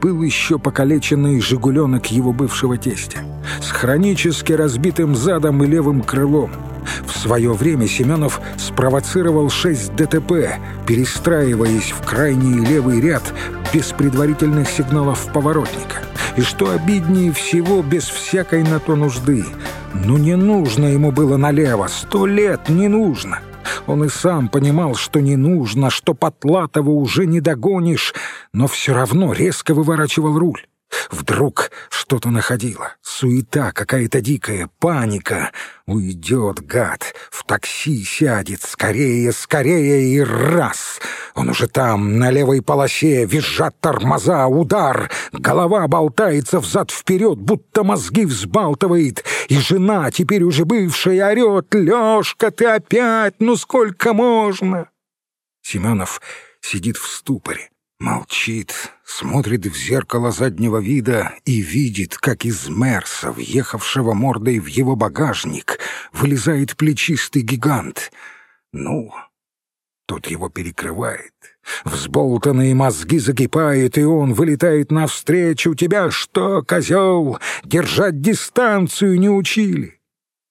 был еще покалеченный «Жигуленок» его бывшего тестя, с хронически разбитым задом и левым крылом. В свое время Семенов спровоцировал шесть ДТП, перестраиваясь в крайний левый ряд без предварительных сигналов поворотника. И что обиднее всего, без всякой на то нужды. Ну не нужно ему было налево, сто лет не нужно. Он и сам понимал, что не нужно, что Потлатова уже не догонишь, но все равно резко выворачивал руль. Вдруг что-то находило. Суета какая-то дикая, паника. Уйдет, гад, в такси сядет, скорее, скорее и раз. Он уже там, на левой полосе, визжат тормоза, удар. Голова болтается взад-вперед, будто мозги взбалтывает. И жена, теперь уже бывшая, орет. «Лешка, ты опять? Ну сколько можно?» Семенов сидит в ступоре. Молчит, смотрит в зеркало заднего вида и видит, как из Мерса, въехавшего мордой в его багажник, вылезает плечистый гигант. Ну, тут его перекрывает. Взболтанные мозги закипают, и он вылетает навстречу. «Тебя что, козел, держать дистанцию не учили?»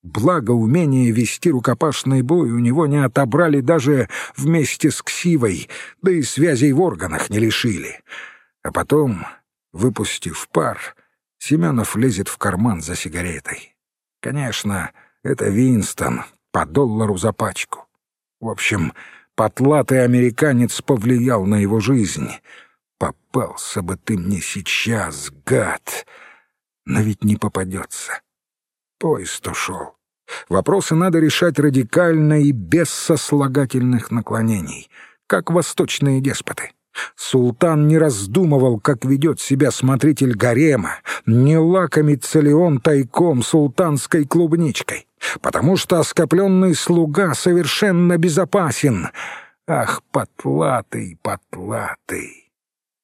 Благо, умение вести рукопашный бой у него не отобрали даже вместе с ксивой, да и связей в органах не лишили. А потом, выпустив пар, Семенов лезет в карман за сигаретой. Конечно, это Винстон, по доллару за пачку. В общем, потлатый американец повлиял на его жизнь. Попался бы ты мне сейчас, гад! Но ведь не попадется. Поезд ушел. Вопросы надо решать радикально и без сослагательных наклонений, как восточные деспоты. Султан не раздумывал, как ведет себя смотритель гарема, не лакомится ли он тайком султанской клубничкой, потому что оскопленный слуга совершенно безопасен. Ах, потлатый, потлатый!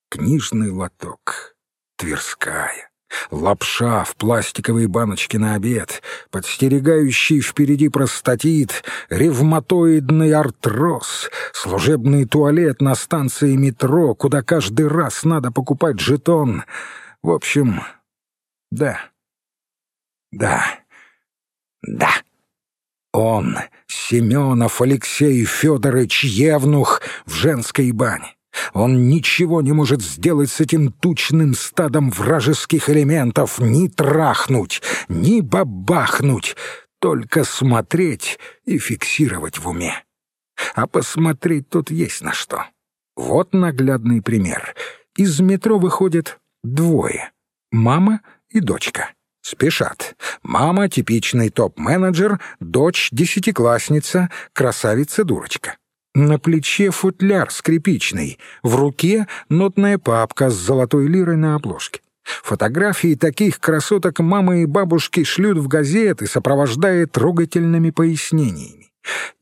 Книжный лоток, Тверская. Лапша в пластиковой баночке на обед, подстерегающий впереди простатит, ревматоидный артроз, служебный туалет на станции метро, куда каждый раз надо покупать жетон. В общем, да, да, да. Он, Семенов Алексей Федорович Евнух, в женской бане. Он ничего не может сделать с этим тучным стадом вражеских элементов, ни трахнуть, ни бабахнуть, только смотреть и фиксировать в уме. А посмотреть тут есть на что. Вот наглядный пример. Из метро выходят двое — мама и дочка. Спешат. Мама — типичный топ-менеджер, дочь — десятиклассница, красавица-дурочка. На плече футляр скрипичный, в руке нотная папка с золотой лирой на обложке. Фотографии таких красоток мамы и бабушки шлют в газеты, сопровождая трогательными пояснениями.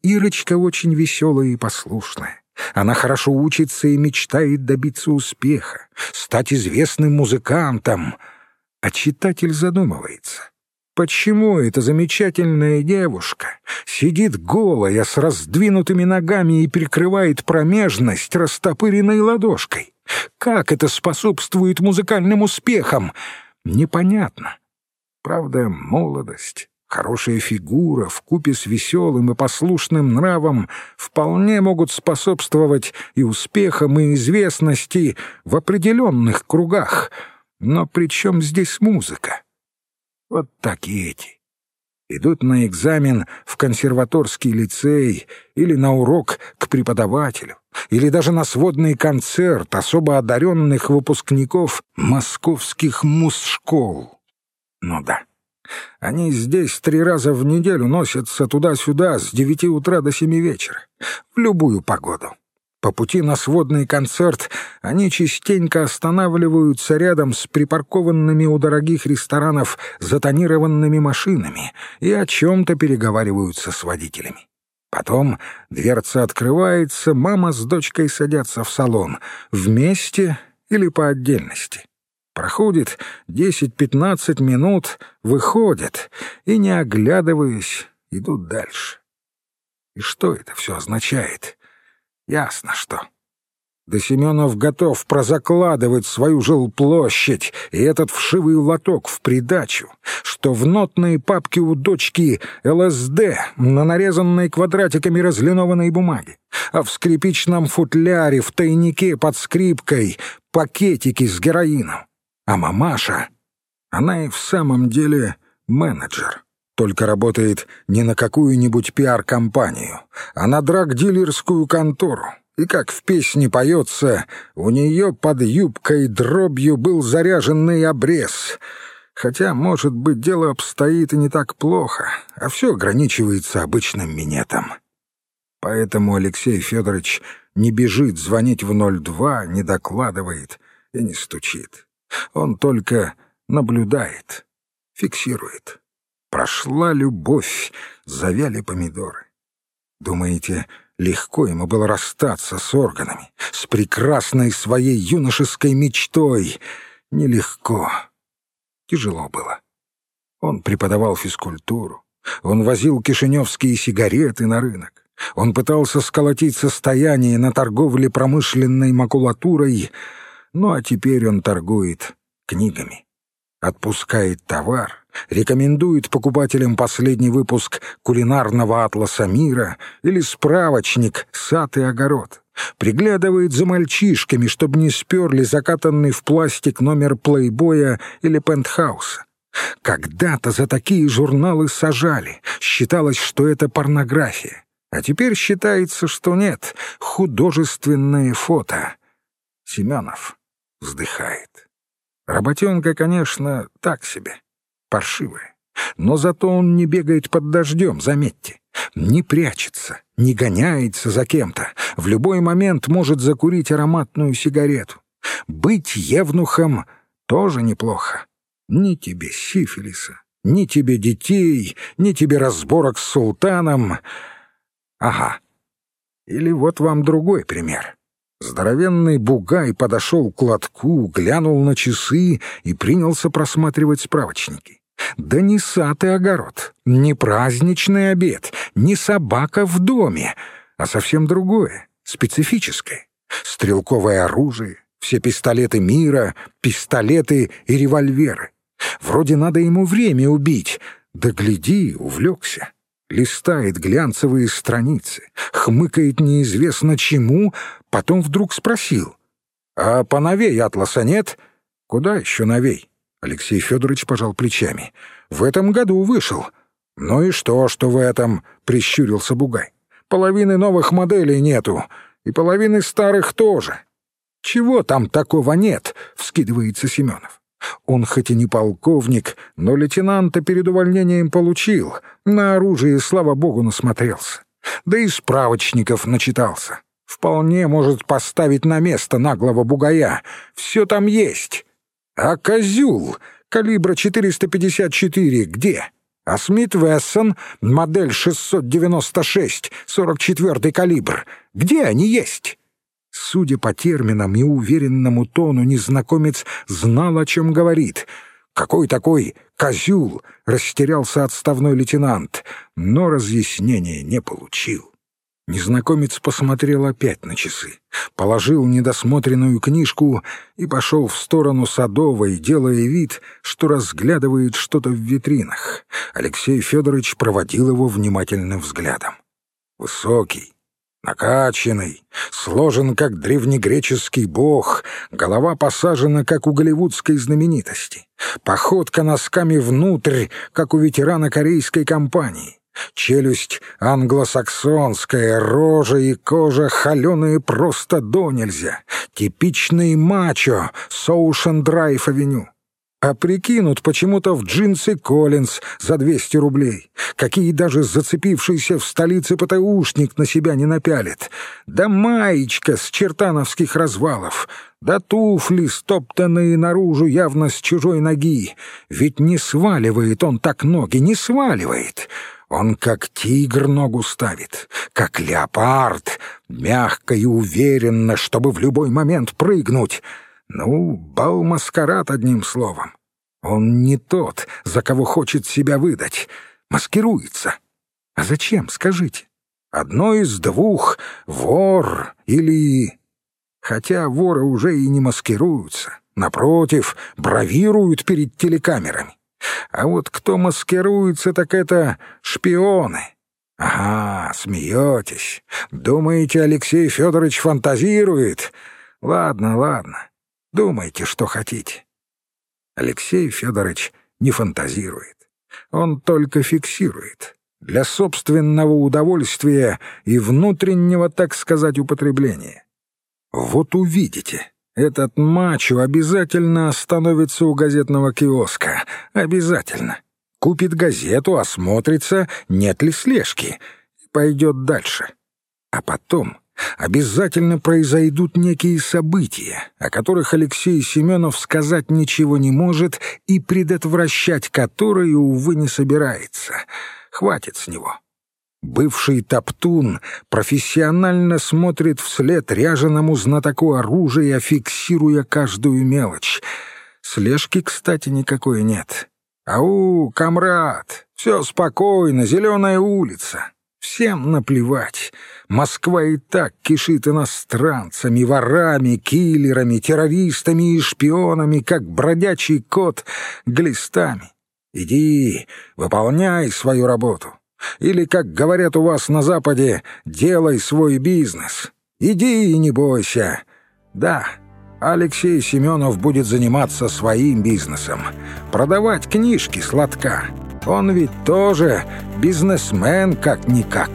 Ирочка очень веселая и послушная. Она хорошо учится и мечтает добиться успеха, стать известным музыкантом. А читатель задумывается. Почему эта замечательная девушка сидит голая с раздвинутыми ногами и прикрывает промежность растопыренной ладошкой? Как это способствует музыкальным успехам? Непонятно. Правда, молодость, хорошая фигура в купе с веселым и послушным нравом вполне могут способствовать и успехам, и известности в определенных кругах. Но при чем здесь музыка? Вот так и эти. Идут на экзамен в консерваторский лицей или на урок к преподавателю, или даже на сводный концерт особо одаренных выпускников московских мусшкол. Ну да, они здесь три раза в неделю носятся туда-сюда с девяти утра до семи вечера, в любую погоду. По пути на сводный концерт они частенько останавливаются рядом с припаркованными у дорогих ресторанов затонированными машинами и о чем-то переговариваются с водителями. Потом дверца открывается, мама с дочкой садятся в салон, вместе или по отдельности. Проходит 10-15 минут, выходят и, не оглядываясь, идут дальше. И что это все означает? Ясно что. Да Семенов готов прозакладывать свою жилплощадь и этот вшивый лоток в придачу, что в нотной папке у дочки ЛСД на нарезанной квадратиками разлинованной бумаги, а в скрипичном футляре в тайнике под скрипкой пакетики с героином. А мамаша, она и в самом деле менеджер только работает не на какую-нибудь пиар-компанию, а на драг-дилерскую контору. И как в песне поется, у нее под юбкой дробью был заряженный обрез. Хотя, может быть, дело обстоит и не так плохо, а все ограничивается обычным минетом. Поэтому Алексей Федорович не бежит звонить в 02, не докладывает и не стучит. Он только наблюдает, фиксирует. Прошла любовь, завяли помидоры. Думаете, легко ему было расстаться с органами, с прекрасной своей юношеской мечтой? Нелегко. Тяжело было. Он преподавал физкультуру. Он возил кишиневские сигареты на рынок. Он пытался сколотить состояние на торговле промышленной макулатурой, ну а теперь он торгует книгами отпускает товар, рекомендует покупателям последний выпуск кулинарного атласа мира или справочник «Сад и огород», приглядывает за мальчишками, чтобы не сперли закатанный в пластик номер плейбоя или пентхауса. Когда-то за такие журналы сажали, считалось, что это порнография. А теперь считается, что нет, художественное фото. Семенов вздыхает. Работенка, конечно, так себе, паршивая. Но зато он не бегает под дождем, заметьте. Не прячется, не гоняется за кем-то. В любой момент может закурить ароматную сигарету. Быть евнухом тоже неплохо. Ни тебе сифилиса, ни тебе детей, ни тебе разборок с султаном. Ага. Или вот вам другой пример. Здоровенный бугай подошел к лотку, глянул на часы и принялся просматривать справочники. Да не сад и огород, не праздничный обед, не собака в доме, а совсем другое, специфическое. Стрелковое оружие, все пистолеты мира, пистолеты и револьверы. Вроде надо ему время убить, да гляди, увлекся листает глянцевые страницы, хмыкает неизвестно чему, потом вдруг спросил. «А поновей атласа нет?» «Куда еще новей?» Алексей Федорович пожал плечами. «В этом году вышел». «Ну и что, что в этом?» — прищурился Бугай. «Половины новых моделей нету, и половины старых тоже». «Чего там такого нет?» — вскидывается Семенов. Он хоть и не полковник, но лейтенанта перед увольнением получил, на оружие, слава богу, насмотрелся. Да и справочников начитался. Вполне может поставить на место наглого бугая. Все там есть. А козюл калибра 454 где? А Смит Вессон, модель 696, 44 калибр. Где они есть? Судя по терминам и уверенному тону, незнакомец знал, о чем говорит. «Какой такой козюл?» — растерялся отставной лейтенант, но разъяснения не получил. Незнакомец посмотрел опять на часы, положил недосмотренную книжку и пошел в сторону Садовой, делая вид, что разглядывает что-то в витринах. Алексей Федорович проводил его внимательным взглядом. Высокий, Накачанный, сложен как древнегреческий бог, голова посажена, как у голливудской знаменитости, походка носками внутрь, как у ветерана корейской компании, челюсть англосаксонская, рожа и кожа холеные просто до нельзя, типичный мачо с Оушен Драйв-авеню а прикинут почему-то в джинсы Коллинз за 200 рублей, какие даже зацепившийся в столице ПТУшник на себя не напялит, да маечка с чертановских развалов, да туфли, стоптанные наружу явно с чужой ноги, ведь не сваливает он так ноги, не сваливает». Он как тигр ногу ставит, как леопард, мягко и уверенно, чтобы в любой момент прыгнуть — ну, бал-маскарад, одним словом. Он не тот, за кого хочет себя выдать. Маскируется. А зачем, скажите? Одно из двух — вор или... Хотя воры уже и не маскируются. Напротив, бравируют перед телекамерами. А вот кто маскируется, так это шпионы. Ага, смеетесь. Думаете, Алексей Федорович фантазирует? Ладно, ладно. Думайте, что хотите. Алексей Федорович не фантазирует. Он только фиксирует. Для собственного удовольствия и внутреннего, так сказать, употребления. Вот увидите. Этот мачо обязательно остановится у газетного киоска. Обязательно. Купит газету, осмотрится, нет ли слежки. И пойдет дальше. А потом обязательно произойдут некие события, о которых Алексей Семенов сказать ничего не может и предотвращать которые, увы, не собирается. Хватит с него. Бывший топтун профессионально смотрит вслед ряженому знатоку оружия, фиксируя каждую мелочь. Слежки, кстати, никакой нет. «Ау, комрад, все спокойно, зеленая улица. Всем наплевать. Москва и так кишит иностранцами, ворами, киллерами, террористами и шпионами, как бродячий кот глистами. Иди, выполняй свою работу». Или, как говорят у вас на Западе, делай свой бизнес. Иди и не бойся. Да, Алексей Семенов будет заниматься своим бизнесом. Продавать книжки сладка. Он ведь тоже бизнесмен как-никак».